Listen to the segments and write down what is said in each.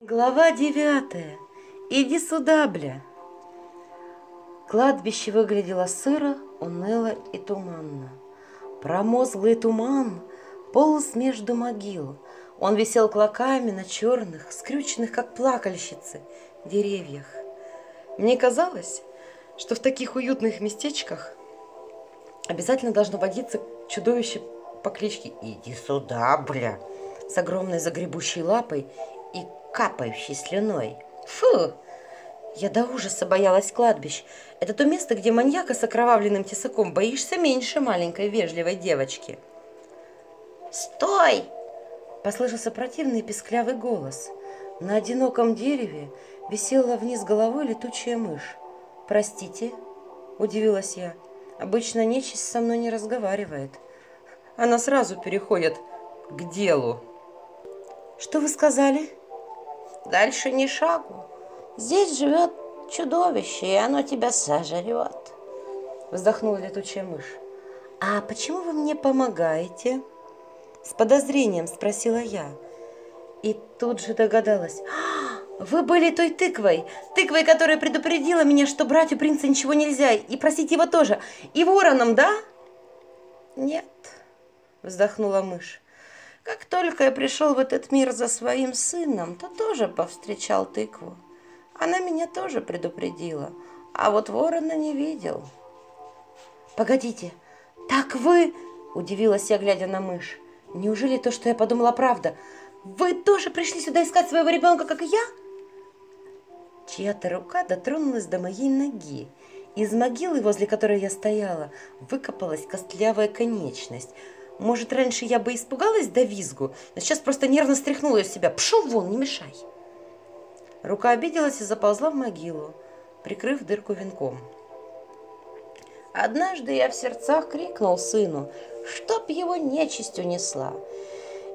Глава девятая. Иди сюда, бля. Кладбище выглядело сыро, уныло и туманно. Промозглый туман полз между могил. Он висел клоками на черных, скрюченных, как плакальщицы, деревьях. Мне казалось, что в таких уютных местечках обязательно должно водиться чудовище по кличке «Иди сюда, бля!» с огромной загребущей лапой и капающей слюной. Фу! Я до ужаса боялась кладбищ. Это то место, где маньяка с окровавленным тесаком боишься меньше маленькой вежливой девочки. «Стой!» – послышался противный песклявый голос. На одиноком дереве висела вниз головой летучая мышь. «Простите?» – удивилась я. «Обычно нечисть со мной не разговаривает. Она сразу переходит к делу». «Что вы сказали?» Дальше ни шагу. Здесь живет чудовище, и оно тебя сожрет. Вздохнула летучая мышь. А почему вы мне помогаете? С подозрением спросила я. И тут же догадалась. «А, вы были той тыквой, тыквой, которая предупредила меня, что брать у принца ничего нельзя, и просить его тоже. И вороном, да? Нет, вздохнула мышь. Как только я пришел в этот мир за своим сыном, то тоже повстречал тыкву. Она меня тоже предупредила, а вот ворона не видел. «Погодите, так вы...» – удивилась я, глядя на мышь. «Неужели то, что я подумала, правда? Вы тоже пришли сюда искать своего ребенка, как и я?» Чья-то рука дотронулась до моей ноги. Из могилы, возле которой я стояла, выкопалась костлявая конечность – может, раньше я бы испугалась до визгу, но сейчас просто нервно стряхнула из себя. Пшел вон, не мешай. Рука обиделась и заползла в могилу, прикрыв дырку венком. Однажды я в сердцах крикнул сыну, чтоб его нечисть унесла,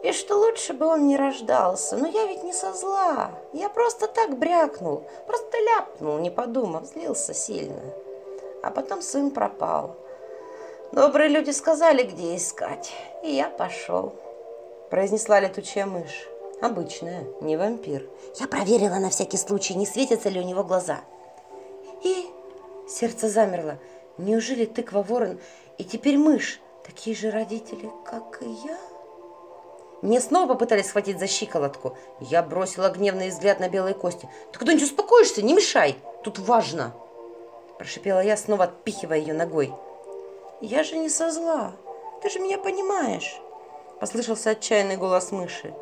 и что лучше бы он не рождался. Но я ведь не со зла, я просто так брякнул, просто ляпнул, не подумав, злился сильно. А потом сын пропал. Добрые люди сказали, где искать, и я пошел. Произнесла летучая мышь. Обычная, не вампир. Я проверила на всякий случай, не светятся ли у него глаза. И сердце замерло. Неужели тыква ворон и теперь мышь такие же родители, как и я? Мне снова попытались схватить за щиколотку. Я бросила гневный взгляд на белые кости. «Ты кто-нибудь успокоишься? Не мешай! Тут важно!» Прошипела я, снова отпихивая ее ногой. «Я же не со зла. Ты же меня понимаешь!» Послышался отчаянный голос мыши.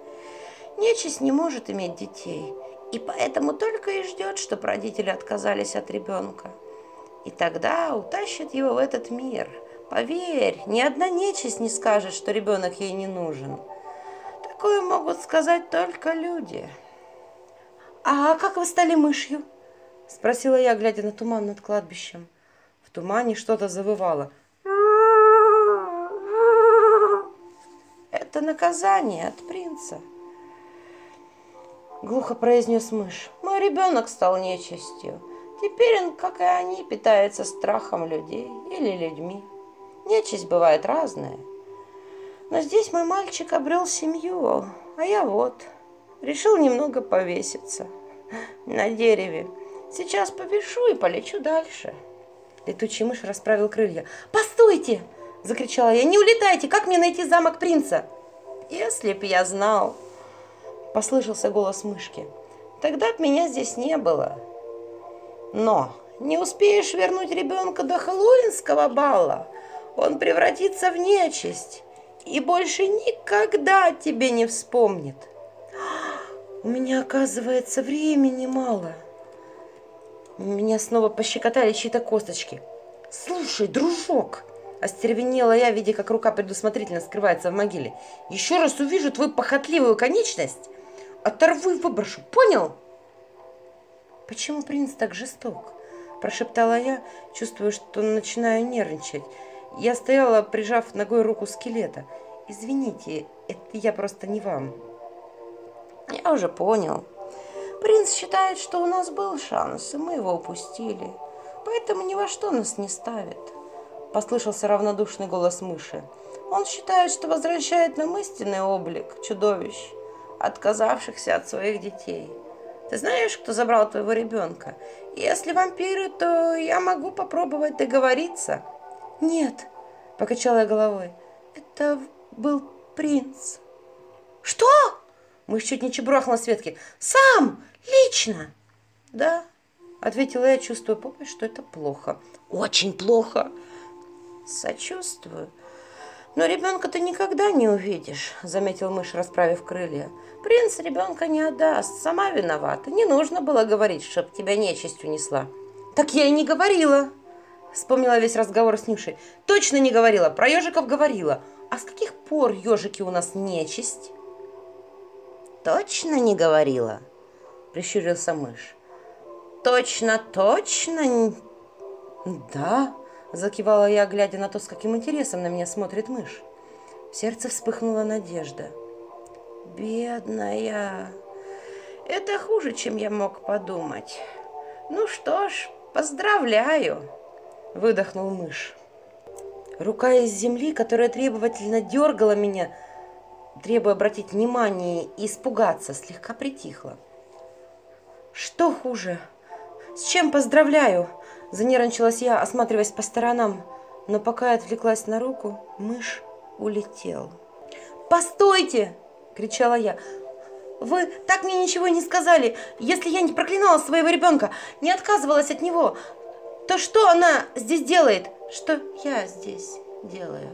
«Нечисть не может иметь детей, и поэтому только и ждет, чтобы родители отказались от ребенка. И тогда утащит его в этот мир. Поверь, ни одна нечисть не скажет, что ребенок ей не нужен. Такое могут сказать только люди». «А как вы стали мышью?» – спросила я, глядя на туман над кладбищем. В тумане что-то завывало – Это наказание от принца. Глухо произнес мышь. Мой ребенок стал нечистью. Теперь он, как и они, питается страхом людей или людьми. Нечисть бывает разная. Но здесь мой мальчик обрел семью, а я вот решил немного повеситься на дереве. Сейчас повешу и полечу дальше. Летучий мышь расправил крылья. «Постойте!» – закричала я. «Не улетайте! Как мне найти замок принца?» Если б я знал, послышался голос мышки, тогда б меня здесь не было. Но не успеешь вернуть ребенка до хэллоуинского бала, он превратится в нечисть и больше никогда тебе не вспомнит. У меня, оказывается, времени мало. Меня снова пощекотали чьи-то косточки. Слушай, дружок, Остервенела я, видя, как рука предусмотрительно скрывается в могиле. Еще раз увижу твою похотливую конечность, оторву и выброшу, понял? Почему принц так жесток? Прошептала я, чувствуя, что начинаю нервничать. Я стояла, прижав ногой руку скелета. Извините, это я просто не вам. Я уже понял. Принц считает, что у нас был шанс, и мы его упустили. Поэтому ни во что нас не ставит послышался равнодушный голос мыши. Он считает, что возвращает нам истинный облик чудовищ, отказавшихся от своих детей. Ты знаешь, кто забрал твоего ребенка? Если вампиры, то я могу попробовать договориться. Нет, покачала я головой. Это был принц. Что? Мы чуть не чебурахнула Светки. Сам! Лично! Да, ответила я, чувствуя попой, что это плохо. Очень плохо. Сочувствую. Но ребенка ты никогда не увидишь, заметил мышь, расправив крылья. Принц ребенка не отдаст, сама виновата. Не нужно было говорить, чтоб тебя нечисть унесла. Так я и не говорила. Вспомнила весь разговор с Нюшей. Точно не говорила, про ежиков говорила. А с каких пор ежики у нас нечисть? Точно не говорила, прищурился мышь. Точно, точно? Да, Закивала я, глядя на то, с каким интересом на меня смотрит мышь. В сердце вспыхнула надежда. «Бедная! Это хуже, чем я мог подумать. Ну что ж, поздравляю!» Выдохнул мышь. Рука из земли, которая требовательно дергала меня, требуя обратить внимание и испугаться, слегка притихла. «Что хуже? С чем поздравляю?» Занервничалась я, осматриваясь по сторонам, но пока я отвлеклась на руку, мышь улетел. «Постойте!» – кричала я. «Вы так мне ничего не сказали. Если я не проклинала своего ребенка, не отказывалась от него, то что она здесь делает? Что я здесь делаю?»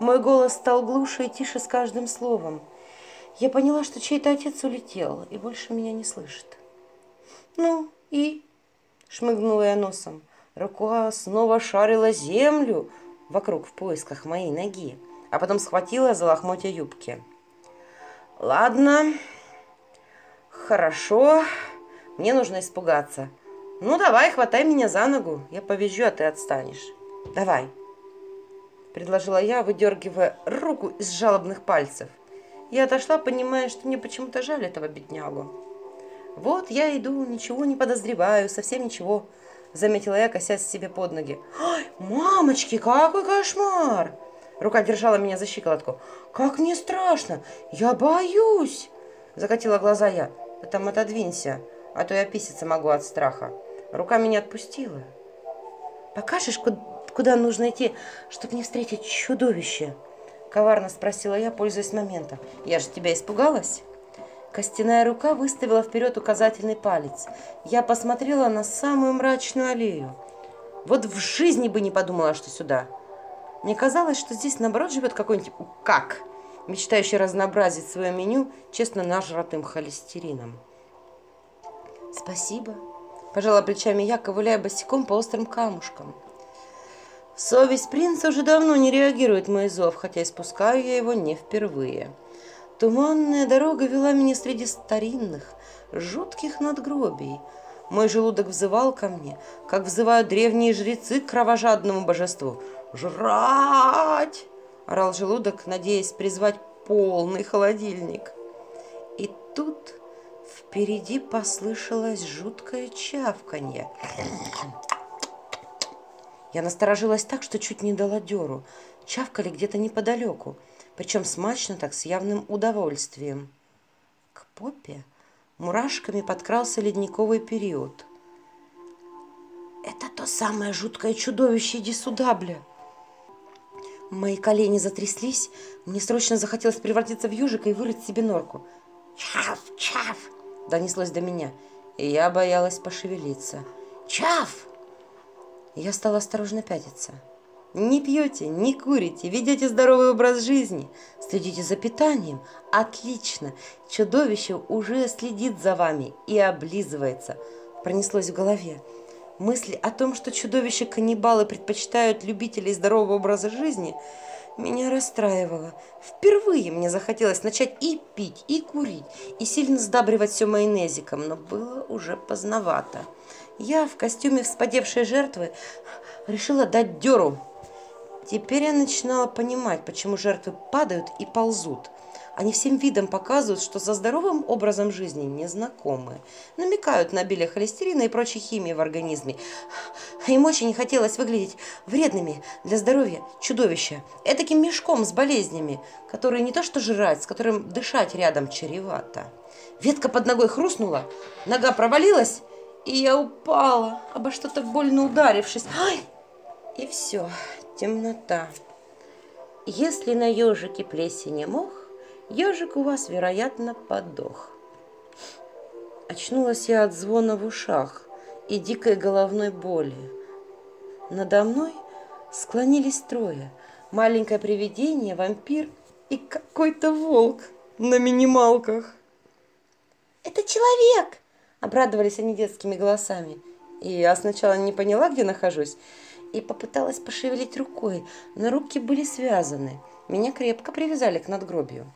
Мой голос стал глуше и тише с каждым словом. Я поняла, что чей-то отец улетел и больше меня не слышит. «Ну и?» Шмыгнула я носом. Рука снова шарила землю вокруг в поисках моей ноги, а потом схватила за лохмотья юбки. «Ладно, хорошо, мне нужно испугаться. Ну, давай, хватай меня за ногу, я повезжу, а ты отстанешь. Давай!» Предложила я, выдергивая руку из жалобных пальцев. Я отошла, понимая, что мне почему-то жаль этого беднягу. «Вот я иду, ничего не подозреваю, совсем ничего», — заметила я, косясь себе под ноги. «Ой, мамочки, какой кошмар!» Рука держала меня за щиколотку. «Как мне страшно! Я боюсь!» Закатила глаза я. «Да там отодвинься, а то я писаться могу от страха». Рука меня отпустила. «Покажешь, куда нужно идти, чтобы не встретить чудовище?» Коварно спросила я, пользуясь моментом. «Я же тебя испугалась?» Костяная рука выставила вперед указательный палец. Я посмотрела на самую мрачную аллею. Вот в жизни бы не подумала, что сюда. Мне казалось, что здесь, наоборот, живет какой-нибудь как, мечтающий разнообразить свое меню честно нажратым холестерином. «Спасибо», – пожала плечами я, ковыляя босиком по острым камушкам. Совесть принца уже давно не реагирует мой зов, хотя испускаю я его не впервые. Туманная дорога вела меня среди старинных, жутких надгробий. Мой желудок взывал ко мне, как взывают древние жрецы к кровожадному божеству. «Жрать!» – орал желудок, надеясь призвать полный холодильник. И тут впереди послышалось жуткое чавканье. Я насторожилась так, что чуть не дала деру. Чавкали где-то неподалеку – причем смачно так, с явным удовольствием. К попе мурашками подкрался ледниковый период. «Это то самое жуткое чудовище, иди сюда, бля!» Мои колени затряслись, мне срочно захотелось превратиться в ежика и вырыть себе норку. «Чав! Чав!» – донеслось до меня, и я боялась пошевелиться. «Чав!» Я стала осторожно пятиться – не пьете, не курите, ведете здоровый образ жизни, следите за питанием. Отлично, чудовище уже следит за вами и облизывается. Пронеслось в голове. Мысли о том, что чудовища-каннибалы предпочитают любителей здорового образа жизни, меня расстраивало. Впервые мне захотелось начать и пить, и курить, и сильно сдабривать все майонезиком, но было уже поздновато. Я в костюме вспадевшей жертвы решила дать дёру Теперь я начинала понимать, почему жертвы падают и ползут. Они всем видом показывают, что за здоровым образом жизни не знакомы. Намекают на обилие холестерина и прочей химии в организме. Им очень не хотелось выглядеть вредными для здоровья чудовища. Этаким мешком с болезнями, которые не то что жрать, с которым дышать рядом чревато. Ветка под ногой хрустнула, нога провалилась, и я упала, обо что-то больно ударившись. Ай! И все, темнота. Если на ежике плесени мох, ежик у вас, вероятно, подох. Очнулась я от звона в ушах и дикой головной боли. Надо мной склонились трое. Маленькое привидение, вампир и какой-то волк на минималках. «Это человек!» – обрадовались они детскими голосами. И я сначала не поняла, где нахожусь, и попыталась пошевелить рукой, но руки были связаны. Меня крепко привязали к надгробию.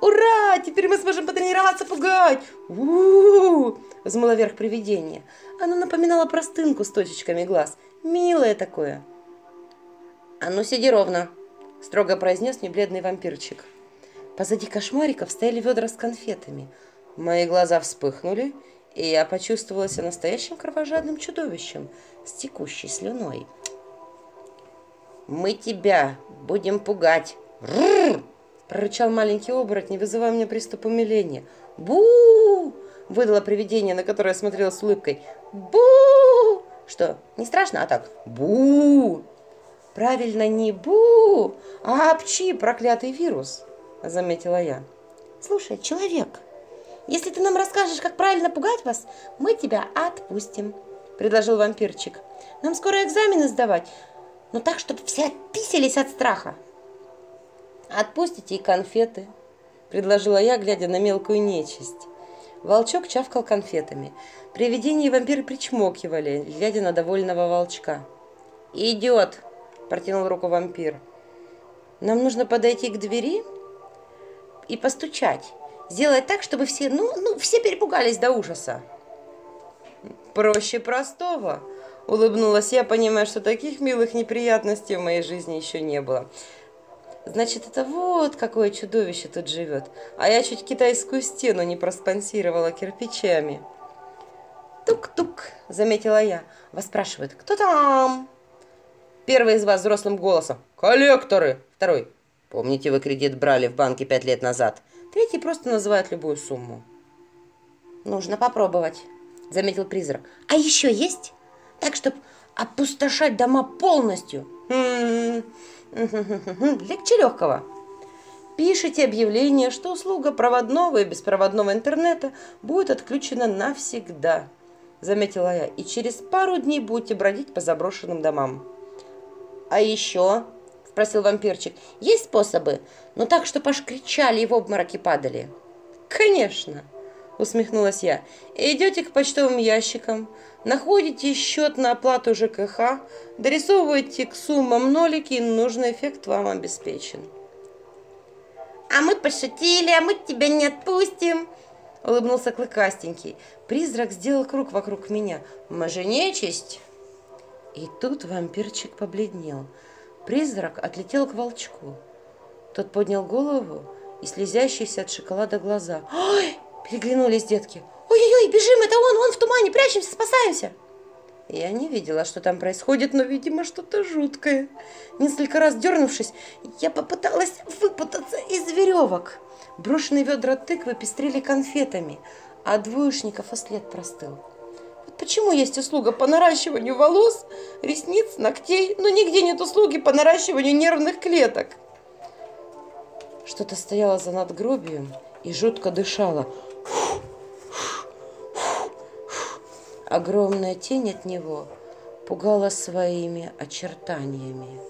«Ура! Теперь мы сможем потренироваться пугать!» «У-у-у!» – взмыло вверх привидение. Оно напоминало простынку с точечками глаз. Милое такое. «А ну, сиди ровно!» – строго произнес мне бледный вампирчик. Позади кошмариков стояли ведра с конфетами. Мои глаза вспыхнули, и я почувствовала себя настоящим кровожадным чудовищем с текущей слюной. «Мы тебя будем пугать!» прорычал маленький оборотень, вызывая мне приступ умиления. бу выдало привидение, на которое я смотрела с улыбкой. бу Что, не страшно, а так? бу Правильно, не бу, а апчи, проклятый вирус, заметила я. Слушай, человек, если ты нам расскажешь, как правильно пугать вас, мы тебя отпустим, предложил вампирчик. Нам скоро экзамены сдавать, но так, чтобы все отписались от страха. «Отпустите и конфеты», – предложила я, глядя на мелкую нечисть. Волчок чавкал конфетами. Привидения и вампиры причмокивали, глядя на довольного волчка. «Идет!» – протянул руку вампир. «Нам нужно подойти к двери и постучать. Сделать так, чтобы все, ну, ну, все перепугались до ужаса». «Проще простого!» – улыбнулась я, понимая, что таких милых неприятностей в моей жизни еще не было. Значит, это вот какое чудовище тут живет. А я чуть китайскую стену не проспонсировала кирпичами. Тук-тук, заметила я. Вас спрашивают, кто там? Первый из вас взрослым голосом. Коллекторы. Второй. Помните, вы кредит брали в банке пять лет назад? Третий просто называет любую сумму. Нужно попробовать, заметил призрак. А еще есть? Так, чтобы опустошать дома полностью. Легче легкого. Пишите объявление, что услуга проводного и беспроводного интернета будет отключена навсегда, заметила я, и через пару дней будете бродить по заброшенным домам. А еще, спросил вампирчик, есть способы, но так, что аж кричали и в обмороки падали? Конечно, усмехнулась я. Идете к почтовым ящикам, находите счет на оплату ЖКХ, дорисовываете к суммам нолики, и нужный эффект вам обеспечен. «А мы пошутили, а мы тебя не отпустим!» Улыбнулся Клыкастенький. Призрак сделал круг вокруг меня. «Мы же нечисть!» И тут вампирчик побледнел. Призрак отлетел к волчку. Тот поднял голову и слезящиеся от шоколада глаза. «Ой!» – переглянулись детки. Ой-ой-ой, бежим, это он, он в тумане, прячемся, спасаемся. Я не видела, что там происходит, но, видимо, что-то жуткое. Несколько раз дернувшись, я попыталась выпутаться из веревок. Брошенные ведра тыквы пестрели конфетами, а двоечников и простыл. Вот почему есть услуга по наращиванию волос, ресниц, ногтей, но нигде нет услуги по наращиванию нервных клеток. Что-то стояло за надгробием и жутко дышало. Огромная тень от него пугала своими очертаниями.